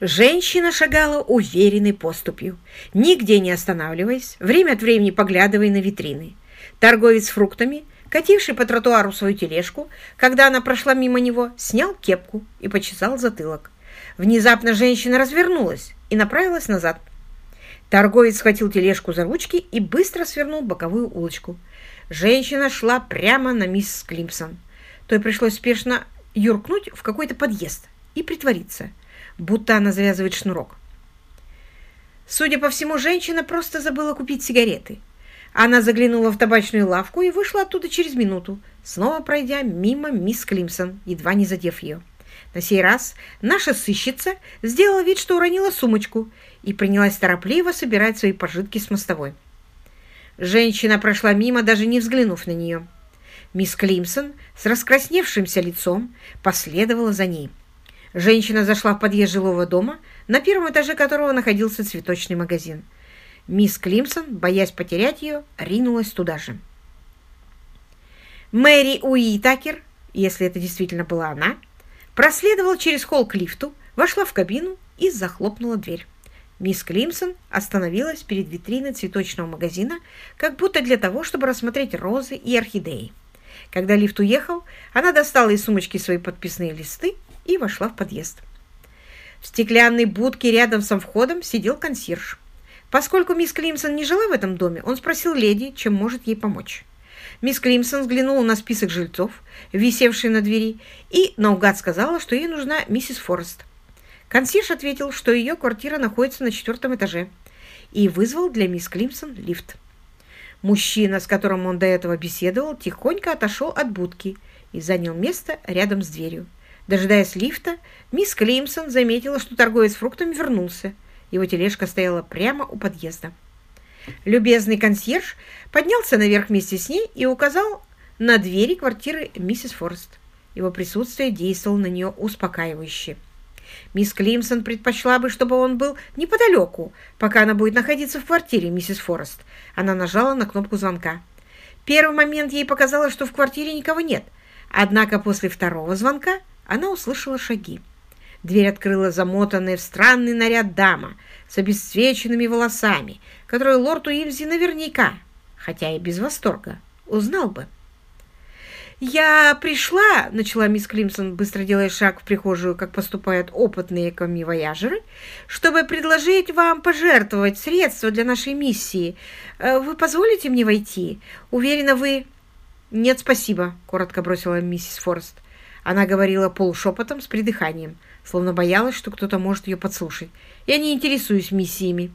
Женщина шагала уверенной поступью, нигде не останавливаясь, время от времени поглядывая на витрины. Торговец фруктами, кативший по тротуару свою тележку, когда она прошла мимо него, снял кепку и почесал затылок. Внезапно женщина развернулась и направилась назад. Торговец схватил тележку за ручки и быстро свернул боковую улочку. Женщина шла прямо на мисс Климсон. Той пришлось спешно юркнуть в какой-то подъезд и притвориться, будто она завязывает шнурок. Судя по всему, женщина просто забыла купить сигареты. Она заглянула в табачную лавку и вышла оттуда через минуту, снова пройдя мимо мисс Климсон, едва не задев ее. На сей раз наша сыщица сделала вид, что уронила сумочку и принялась торопливо собирать свои пожитки с мостовой. Женщина прошла мимо, даже не взглянув на нее. Мисс Климсон с раскрасневшимся лицом последовала за ней. Женщина зашла в подъезд жилого дома, на первом этаже которого находился цветочный магазин. Мисс Климсон, боясь потерять ее, ринулась туда же. Мэри Уитакер, если это действительно была она, проследовала через холл к лифту, вошла в кабину и захлопнула дверь. Мисс Климсон остановилась перед витриной цветочного магазина, как будто для того, чтобы рассмотреть розы и орхидеи. Когда лифт уехал, она достала из сумочки свои подписные листы и вошла в подъезд. В стеклянной будке рядом со входом сидел консьерж. Поскольку мисс Климсон не жила в этом доме, он спросил леди, чем может ей помочь. Мисс Климсон взглянула на список жильцов, висевший на двери, и наугад сказала, что ей нужна миссис Форест. Консьерж ответил, что ее квартира находится на четвертом этаже, и вызвал для мисс Климсон лифт. Мужчина, с которым он до этого беседовал, тихонько отошел от будки и занял место рядом с дверью. Дожидаясь лифта, мисс Климсон заметила, что торговец фруктами вернулся. Его тележка стояла прямо у подъезда. Любезный консьерж поднялся наверх вместе с ней и указал на двери квартиры миссис Форест. Его присутствие действовало на нее успокаивающе. Мисс Климсон предпочла бы, чтобы он был неподалеку, пока она будет находиться в квартире миссис Форест. Она нажала на кнопку звонка. Первый момент ей показалось, что в квартире никого нет. Однако после второго звонка она услышала шаги. Дверь открыла замотанная в странный наряд дама с обесцвеченными волосами, которую лорд Уимзи наверняка, хотя и без восторга, узнал бы. «Я пришла», — начала мисс Климсон, быстро делая шаг в прихожую, как поступают опытные камивояжеры, «чтобы предложить вам пожертвовать средства для нашей миссии. Э, вы позволите мне войти? Уверена, вы...» «Нет, спасибо», — коротко бросила миссис Форест. Она говорила полушепотом с придыханием, словно боялась, что кто-то может ее подслушать. «Я не интересуюсь миссиями».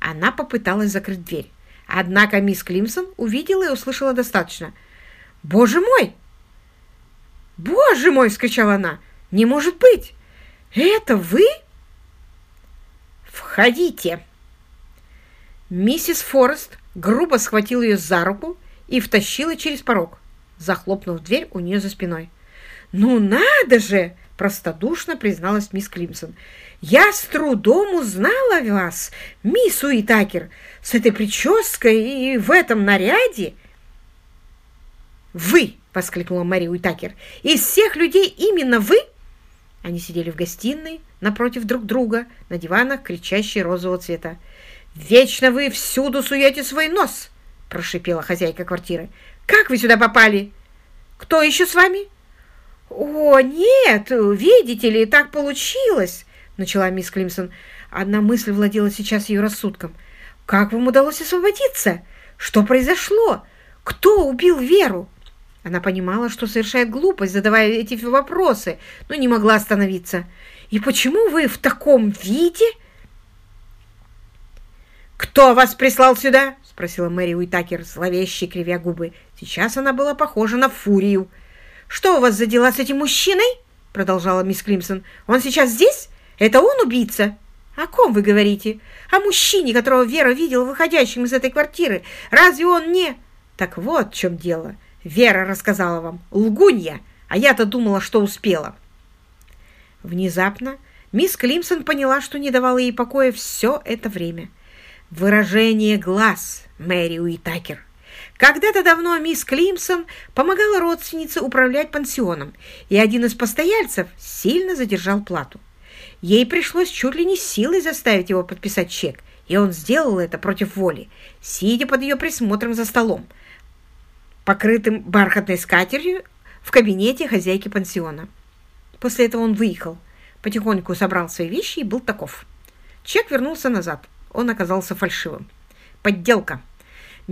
Она попыталась закрыть дверь. Однако мисс Климсон увидела и услышала достаточно — «Боже мой!» «Боже мой!» — вскричала она. «Не может быть! Это вы?» «Входите!» Миссис Форест грубо схватила ее за руку и втащила через порог, захлопнув дверь у нее за спиной. «Ну надо же!» – простодушно призналась мисс Климсон. «Я с трудом узнала вас, мисс Уитакер, с этой прической и в этом наряде!» «Вы!» — воскликнула Мэри Уитакер. «Из всех людей именно вы?» Они сидели в гостиной напротив друг друга на диванах, кричащие розового цвета. «Вечно вы всюду суете свой нос!» — прошипела хозяйка квартиры. «Как вы сюда попали? Кто еще с вами?» «О, нет, видите ли, так получилось!» — начала мисс Климсон. Одна мысль владела сейчас ее рассудком. «Как вам удалось освободиться? Что произошло? Кто убил Веру?» Она понимала, что совершает глупость, задавая эти вопросы, но не могла остановиться. «И почему вы в таком виде?» «Кто вас прислал сюда?» — спросила Мэри Уитакер, зловеще кривя губы. Сейчас она была похожа на фурию. «Что у вас за дела с этим мужчиной?» — продолжала мисс Климсон. «Он сейчас здесь? Это он убийца?» «О ком вы говорите? О мужчине, которого Вера видела выходящим из этой квартиры. Разве он не...» «Так вот в чем дело. Вера рассказала вам. Лгунья! А я-то думала, что успела. Внезапно мисс Климсон поняла, что не давала ей покоя все это время. Выражение глаз Мэри Уитакер. Когда-то давно мисс Климсон помогала родственнице управлять пансионом, и один из постояльцев сильно задержал плату. Ей пришлось чуть ли не силой заставить его подписать чек, и он сделал это против воли, сидя под ее присмотром за столом, покрытым бархатной скатертью в кабинете хозяйки пансиона. После этого он выехал, потихоньку собрал свои вещи и был таков. Чек вернулся назад. Он оказался фальшивым. Подделка.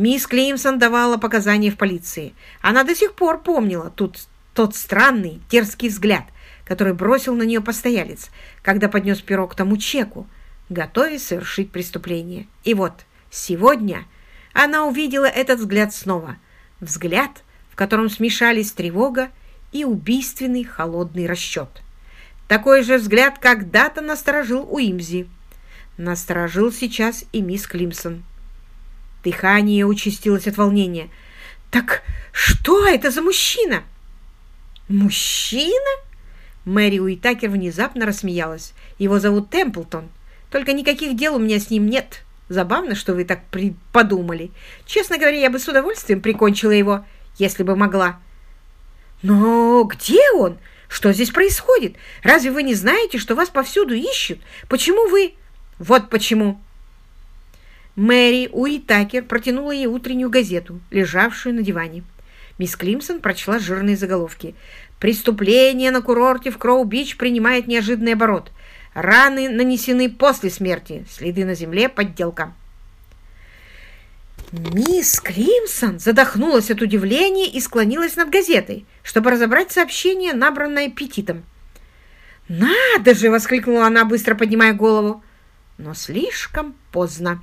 Мисс Клеймсон давала показания в полиции. Она до сих пор помнила тут тот странный, дерзкий взгляд, который бросил на нее постоялец, когда поднес перо к тому чеку, готовясь совершить преступление. И вот сегодня она увидела этот взгляд снова. Взгляд, в котором смешались тревога и убийственный холодный расчет. Такой же взгляд когда-то насторожил Уимзи. Насторожил сейчас и мисс Климсон. Дыхание участилось от волнения. «Так что это за мужчина?» «Мужчина?» Мэри Уитакер внезапно рассмеялась. «Его зовут Темплтон. Только никаких дел у меня с ним нет. Забавно, что вы так подумали. Честно говоря, я бы с удовольствием прикончила его, если бы могла». «Но где он? Что здесь происходит? Разве вы не знаете, что вас повсюду ищут? Почему вы...» «Вот почему!» Мэри Уитакер протянула ей утреннюю газету, лежавшую на диване. Мисс Климсон прочла жирные заголовки. «Преступление на курорте в Кроу-Бич принимает неожиданный оборот. Раны нанесены после смерти. Следы на земле. Подделка». Мисс Климсон задохнулась от удивления и склонилась над газетой, чтобы разобрать сообщение, набранное аппетитом. «Надо же!» — воскликнула она, быстро поднимая голову. Но слишком поздно.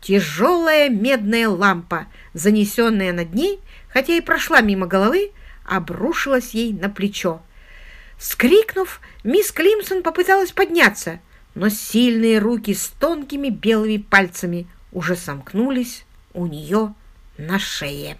Тяжелая медная лампа, занесенная над ней, хотя и прошла мимо головы, обрушилась ей на плечо. Скрикнув, мисс Климсон попыталась подняться, но сильные руки с тонкими белыми пальцами уже сомкнулись у нее на шее.